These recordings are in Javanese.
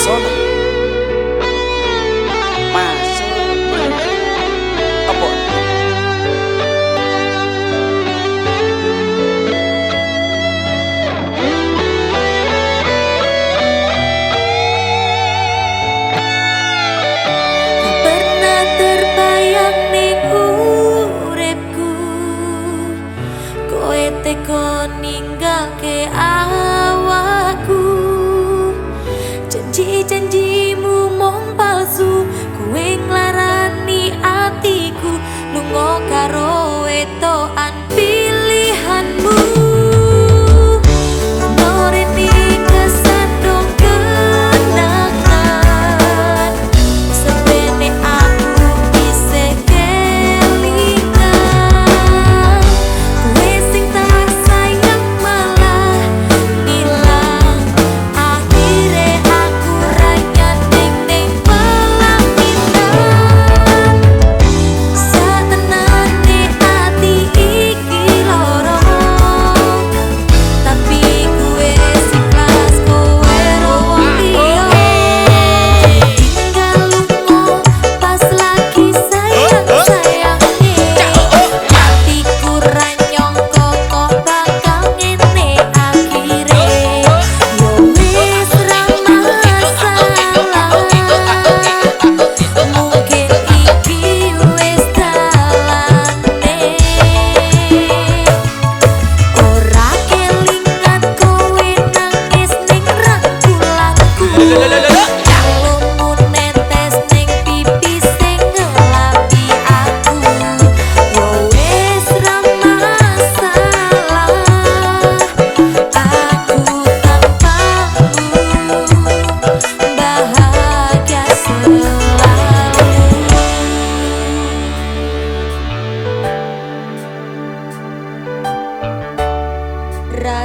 persona. Más amor pernah terbayang niku repku koe teko ninggal aku.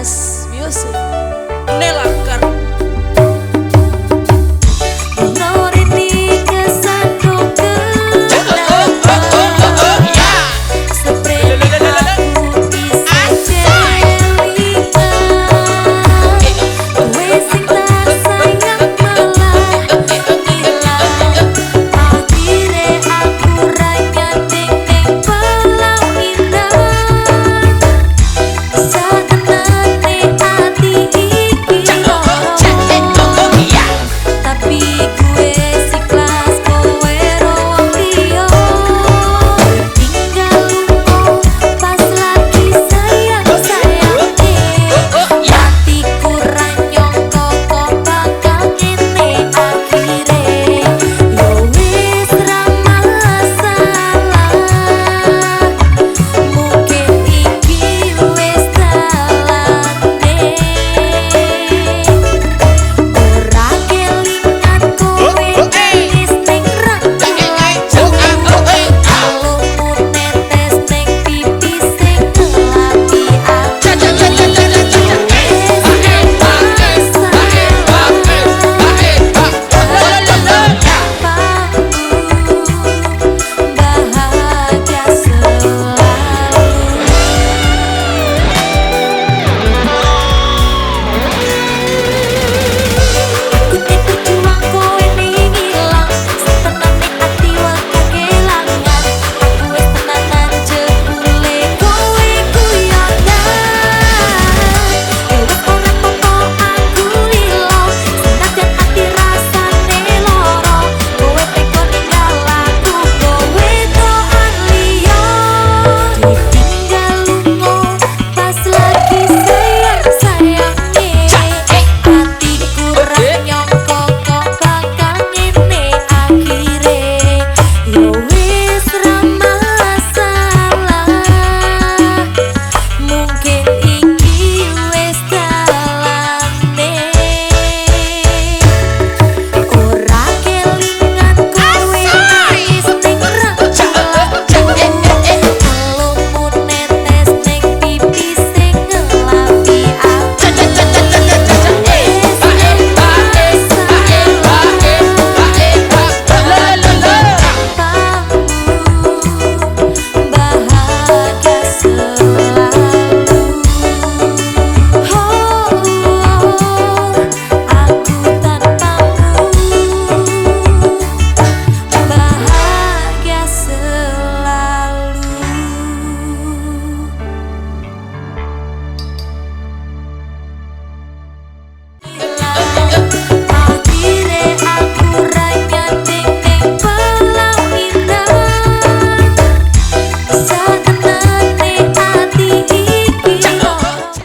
Viu, music. Nela.